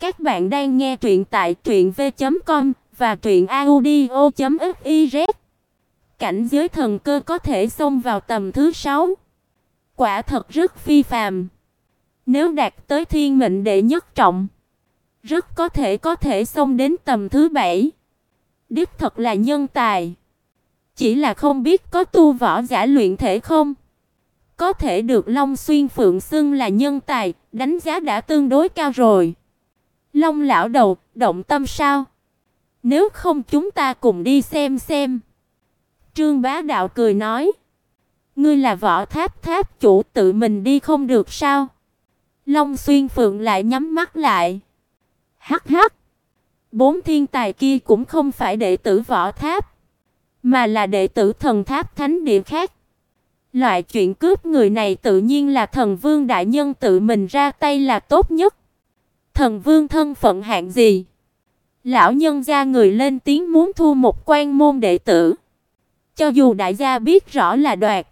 Các bạn đang nghe truyện tại truyệnv.com và truyệnaudio.fiz. Cảnh giới thần cơ có thể xông vào tầm thứ 6. Quả thật rất phi phàm. Nếu đạt tới thiên mệnh đệ nhất trọng, rất có thể có thể xông đến tầm thứ 7. Đích thật là nhân tài. Chỉ là không biết có tu võ giả luyện thể không. Có thể được Long Xuyên Phượng xưng là nhân tài, đánh giá đã tương đối cao rồi. Long lão đầu, động tâm sao? Nếu không chúng ta cùng đi xem xem. Trương Bá Đạo cười nói, ngươi là võ tháp tháp chủ tự mình đi không được sao? Long Xuyên Phượng lại nhắm mắt lại. Hắc hắc. Bốn thiên tài kia cũng không phải đệ tử võ tháp, mà là đệ tử thần tháp thánh địa khác. Loại chuyện cướp người này tự nhiên là thần vương đại nhân tự mình ra tay là tốt nhất. Thần vương thân phận hạng gì? Lão nhân gia người lên tiếng muốn thu một quan môn đệ tử. Cho dù đại gia biết rõ là đoạt,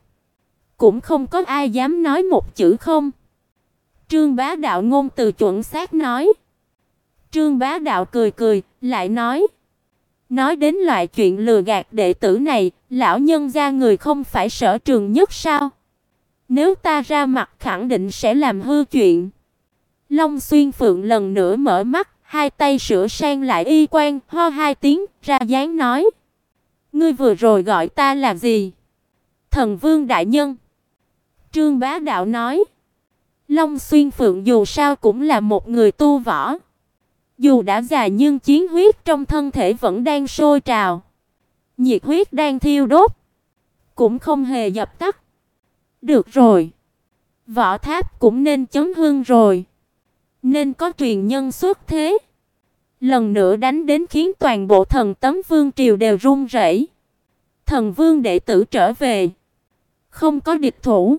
cũng không có ai dám nói một chữ không. Trương Bá Đạo ngôn từ chuẩn xác nói. Trương Bá Đạo cười cười, lại nói: Nói đến loại chuyện lừa gạt đệ tử này, lão nhân gia người không phải sở trường nhất sao? Nếu ta ra mặt khẳng định sẽ làm hư chuyện. Long Xuyên Phượng lần nữa mở mắt, hai tay sửa sang lại y quan, ho hai tiếng, ra dáng nói: "Ngươi vừa rồi gọi ta là gì?" "Thần Vương đại nhân." Trương Bá Đạo nói: "Long Xuyên Phượng dù sao cũng là một người tu võ, dù đã già nhưng chiến huyết trong thân thể vẫn đang sôi trào, nhiệt huyết đang thiêu đốt, cũng không hề dập tắt." "Được rồi, võ tháp cũng nên chấn hương rồi." Nên có truyền nhân xuất thế. Lần nữa đánh đến khiến toàn bộ thần tấm vương triều đều run rẩy. Thần vương đệ tử trở về, không có địch thủ.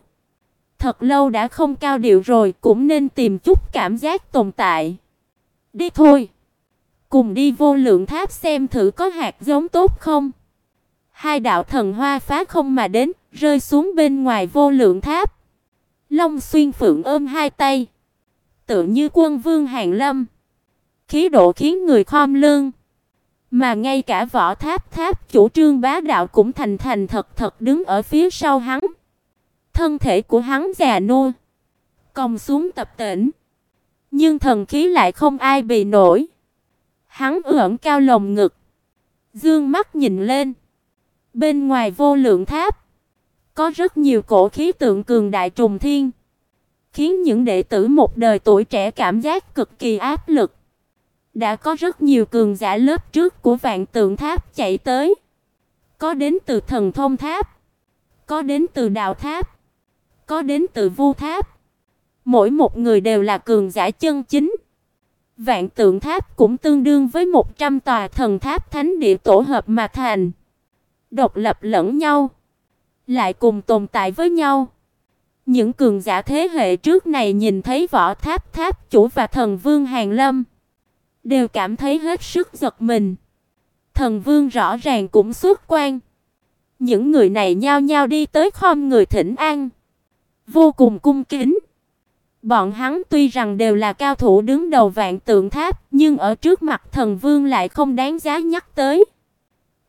Thật lâu đã không cao điệu rồi, cũng nên tìm chút cảm giác tồn tại. Đi thôi. Cùng đi vô lượng tháp xem thử có hạt giống tốt không. Hai đạo thần hoa phá không mà đến, rơi xuống bên ngoài vô lượng tháp. Long Xuyên Phượng ôm hai tay, tựa như quân vương Hàn Lâm. Khí độ khiến người khom lưng. Mà ngay cả võ tháp tháp chủ trương bá đạo cũng thành thành thật thật đứng ở phía sau hắn. Thân thể của hắn già nua, còng xuống tập tỉnh, nhưng thần khí lại không ai bị nổi. Hắn ưỡn cao lồng ngực, dương mắt nhìn lên. Bên ngoài vô lượng tháp, có rất nhiều cổ khí tượng cường đại trùng thiên khiến những đệ tử một đời tuổi trẻ cảm giác cực kỳ áp lực. Đã có rất nhiều cường giả lớp trước của Vạn Tượng Tháp chạy tới. Có đến từ Thần Thông Tháp, có đến từ Đạo Tháp, có đến từ Vu Tháp. Mỗi một người đều là cường giả chân chính. Vạn Tượng Tháp cũng tương đương với 100 tòa thần tháp thánh địa tổ hợp mà thành. Độc lập lẫn nhau, lại cùng tồn tại với nhau. Những cường giả thế hệ trước này nhìn thấy võ tháp tháp chủ và thần vương Hàn Lâm, đều cảm thấy hết sức giật mình. Thần vương rõ ràng cũng xuất quan. Những người này nhao nhao đi tới khom người thỉnh an, vô cùng cung kính. Bọn hắn tuy rằng đều là cao thủ đứng đầu vạn tượng tháp, nhưng ở trước mặt thần vương lại không đáng giá nhắc tới.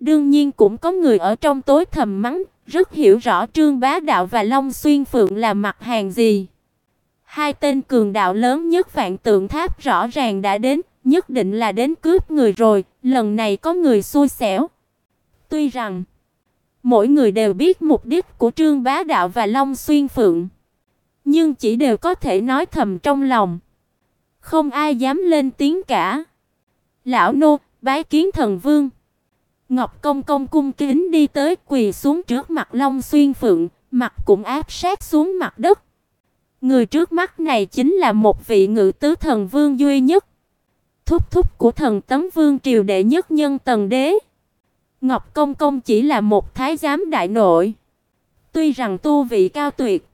Đương nhiên cũng có người ở trong tối thầm mắng, rất hiểu rõ Trương Bá Đạo và Long Xuyên Phượng là mặt hàng gì. Hai tên cường đạo lớn nhất Vạn Tượng Tháp rõ ràng đã đến, nhất định là đến cướp người rồi, lần này có người xui xẻo. Tuy rằng mỗi người đều biết mục đích của Trương Bá Đạo và Long Xuyên Phượng, nhưng chỉ đều có thể nói thầm trong lòng, không ai dám lên tiếng cả. Lão nô, bái kiến thần vương. Ngọc Công công cung kính đi tới quỳ xuống trước mặt Long Xuyên Phượng, mặt cũng áp sát xuống mặt đất. Người trước mắt này chính là một vị ngự tứ thần vương duy nhất, thúc thúc của thần tấm vương triều đệ nhất nhân tần đế. Ngọc Công công chỉ là một thái giám đại nội, tuy rằng tu vị cao tuyệt,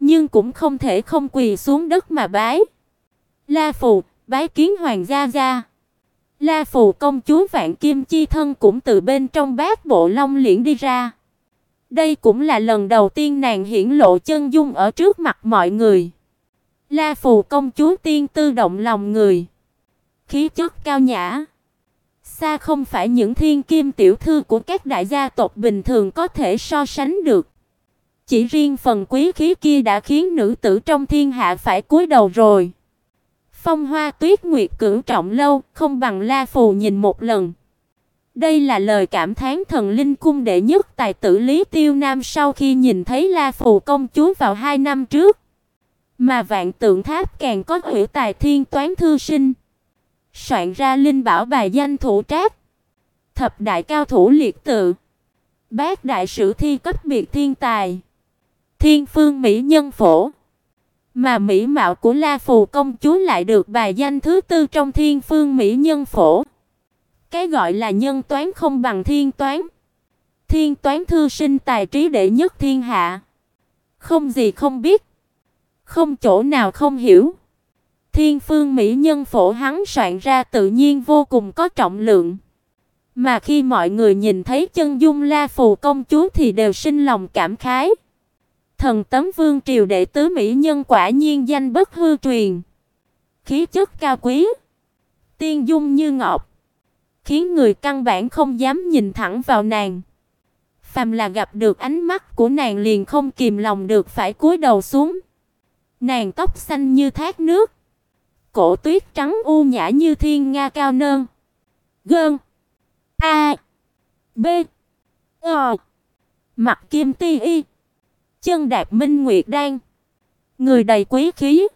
nhưng cũng không thể không quỳ xuống đất mà bái. La phù, bái kiến hoàng gia gia. La Phù công chúa Vạn Kim chi thân cũng từ bên trong bát bộ long liễn đi ra. Đây cũng là lần đầu tiên nàng hiển lộ chân dung ở trước mặt mọi người. La Phù công chúa tiên tư động lòng người, khí chất cao nhã, xa không phải những thiên kim tiểu thư của các đại gia tộc bình thường có thể so sánh được. Chỉ riêng phần quý khí kia đã khiến nữ tử trong thiên hạ phải cúi đầu rồi. Phong Hoa Tuyết Nguyệt cửu trọng lâu, không bằng La Phù nhìn một lần. Đây là lời cảm thán thần linh cung đệ nhất tài tử Lý Tiêu Nam sau khi nhìn thấy La Phù công chúa vào hai năm trước. Mà Vạn Tượng Tháp càng có hủy tài thiên toán thư sinh, soạn ra linh bảo bài danh thủ trác, thập đại cao thủ liệt tự, bát đại sử thi cấp biệt thiên tài, thiên phương mỹ nhân phổ. Mà mỹ mạo của La Phù công chúa lại được bài danh thứ tư trong thiên phương mỹ nhân phổ. Cái gọi là nhân toán không bằng thiên toán. Thiên toán thư sinh tài trí đệ nhất thiên hạ. Không gì không biết, không chỗ nào không hiểu. Thiên phương mỹ nhân phổ hắn soạn ra tự nhiên vô cùng có trọng lượng. Mà khi mọi người nhìn thấy chân dung La Phù công chúa thì đều sinh lòng cảm khái. Thần tấm vương triều đệ tứ mỹ nhân quả nhiên danh bất hư truyền. Khí chất cao quý, tiên dung như ngọc, khiến người căn bản không dám nhìn thẳng vào nàng. Phàm là gặp được ánh mắt của nàng liền không kìm lòng được phải cúi đầu xuống. Nàng tóc xanh như thác nước, cổ tuyết trắng u nhã như thiên nga cao nơn. Gơn. A. B. O Mặt kim ti y. Chân đạp minh nguyệt đan. Người đầy quý khí.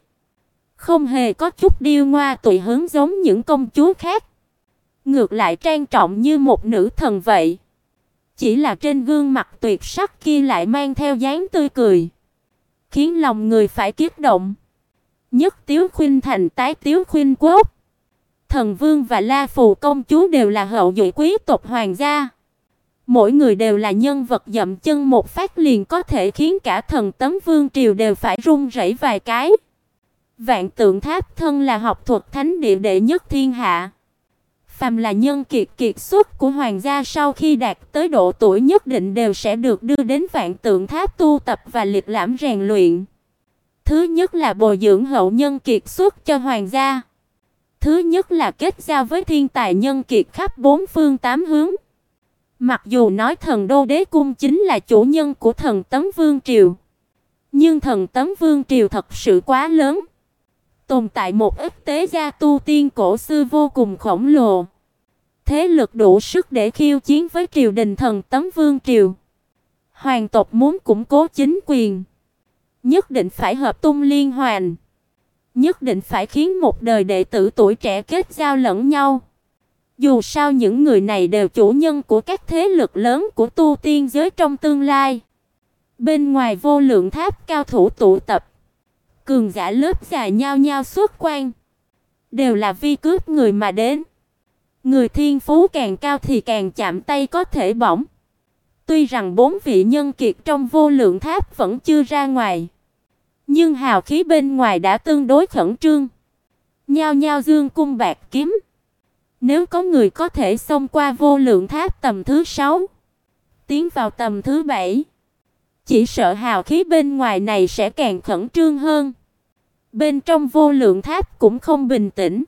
Không hề có chút điêu ngoa tùy hướng giống những công chúa khác. Ngược lại trang trọng như một nữ thần vậy. Chỉ là trên gương mặt tuyệt sắc kia lại mang theo dáng tươi cười, khiến lòng người phải kiếp động. Nhất Tiếu Khuynh thành tái Tiếu Khuynh quốc. Thần Vương và La Phù công chúa đều là hậu duệ quý tộc hoàng gia. Mỗi người đều là nhân vật dậm chân một phát liền có thể khiến cả thần tấm vương triều đều phải run rẩy vài cái. Vạn Tượng Tháp thân là học thuật thánh địa đệ nhất thiên hạ. Phàm là nhân kiệt kiệt xuất của hoàng gia sau khi đạt tới độ tuổi nhất định đều sẽ được đưa đến Vạn Tượng Tháp tu tập và liệt lãm rèn luyện. Thứ nhất là bồi dưỡng hậu nhân kiệt xuất cho hoàng gia. Thứ nhất là kết giao với thiên tài nhân kiệt khắp bốn phương tám hướng. Mặc dù nói thần đô đế cung chính là chủ nhân của thần tấm vương triều, nhưng thần tấm vương triều thật sự quá lớn. Tồn tại một ít tế gia tu tiên cổ xưa vô cùng khổng lồ. Thế lực đủ sức để khiêu chiến với triều đình thần tấm vương triều. Hoàng tộc muốn củng cố chính quyền, nhất định phải hợp tung liên hoàn, nhất định phải khiến một đời đệ tử tuổi trẻ kết giao lẫn nhau. Dù sao những người này đều chủ nhân của các thế lực lớn của tu tiên giới trong tương lai. Bên ngoài vô lượng tháp cao thủ tụ tập, cường giả lớp già nhau nhau xuất quan, đều là vi cướp người mà đến. Người thiên phú càng cao thì càng chạm tay có thể bỏng. Tuy rằng bốn vị nhân kiệt trong vô lượng tháp vẫn chưa ra ngoài, nhưng hào khí bên ngoài đã tương đối khẩn trương. Nhao nhao dương cung bạc kiếm. Nếu có người có thể xông qua vô lượng tháp tầm thứ 6, tiến vào tầm thứ 7, chỉ sợ hào khí bên ngoài này sẽ càng khẩn trương hơn. Bên trong vô lượng tháp cũng không bình tĩnh.